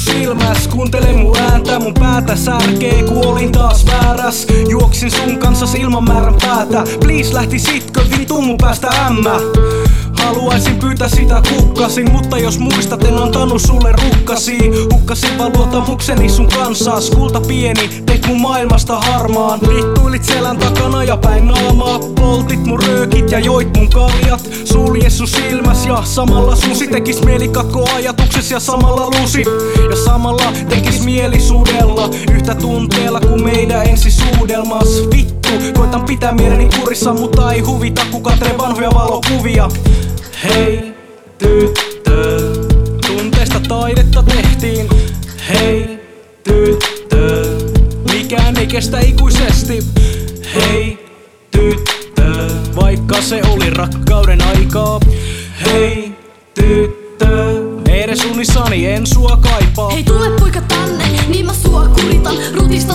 sun silmäs, kuuntele mun ääntä Mun päätä särkee, kuolin taas vääräs. Juoksin sun kanssa ilman määrän päätä. Please lähtisitkö vitu mun päästä ämmä. Haluaisin pyytää sitä kukkasin Mutta jos muistat en antanut sulle rukkasi. Hukkasin vaan luottamukseni sun kanssa Kulta pieni, teit mun maailmasta harmaan. Vittuilit selän takana ja päin naamaa Poltit mun röökit ja joit mun kaljat. Sulje sun silmäs ja samalla susi Tekis mieli kakko ajatukses ja samalla lusi. Ja samalla tekis mieli sudella Yhtä tunteella kuin meidän ensisuudelmas. Vittu, koitan pitää mieleni kurissa Mutta ei huvita kuka tree vanhoja valokuvia Hei tyttö, tunteesta taidetta tehtiin. Hei tyttö, mikään ei kestä ikuisesti. Hei tyttö, vaikka se oli rakkauden aikaa. Hei tyttö, edes unissani en sua kaipaa. Hei tule poika tänne, niin mä sua kuritan Rutista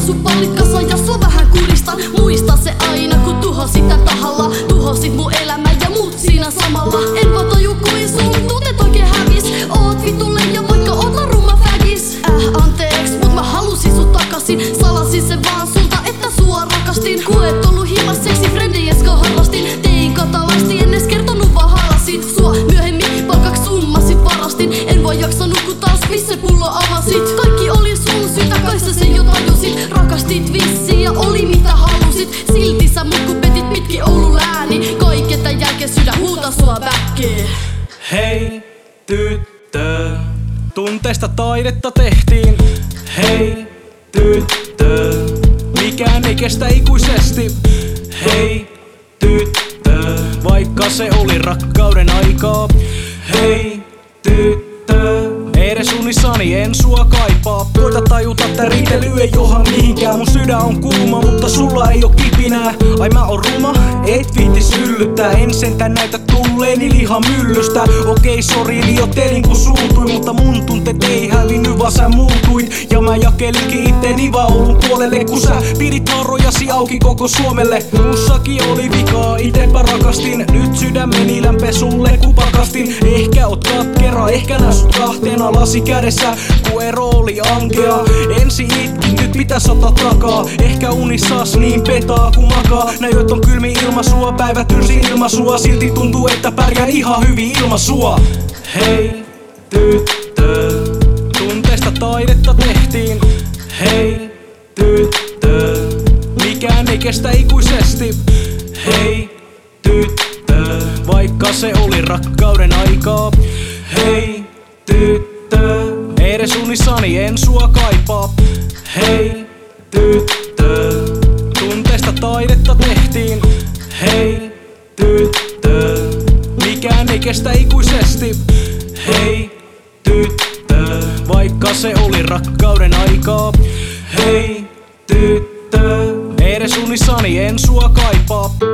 tyttö, tunteista taidetta tehtiin. Hei tyttö, mikään ei kestä ikuisesti. Hei tyttö, vaikka se oli rakkauden aikaa. Hei tyttö, unissani en sua kaipaa. Koita tajuta, että riitely ei johan mihinkään. Mun sydän on kuuma, mutta sulla ei oo kipinää. Ai mä oon ruma, et viitti syllyttää. En sentään näytä tulleeni lihan myllystä. Okei, sori, liioittelin kun suutuin, mutta mun tunteet ei hävinny, vaan sä muutuit. Ja mä jakelinkin itteni vaan Oulun puolelle, kun sä pidit narrojasi auki koko Suomelle. Mussakin oli vikaa, itepä rakastin. Nyt sydämeni lämpee sulle, kun pakastin. Ehkä katkera, ehkä nää sut kahteena lasi kädessä, kun ero oli ankea. Ensi itkin, nyt pitäis ottaa takaa. Ehkä unissas niin petaa kun makaa. Nää yöt on kylmi ilma sua, päivät tylsi ilma sua. Silti tuntuu, että pärjää ihan hyvin ilma sua. Hei tyttö, tunteista taidetta tehtiin. Hei tyttö, mikään ei kestä ikuisesti. Hei tyttö, vaikka se oli rakkauden aikaa. Hei tyttö, edes unissani en sua kaipaa. Hei tyttö, tunteista taidetta tehtiin. Hei tyttö, mikään ei kestä ikuisesti. Hei tyttö, vaikka se oli rakkauden aikaa. Hei tyttö, edes unissani en sua kaipaa.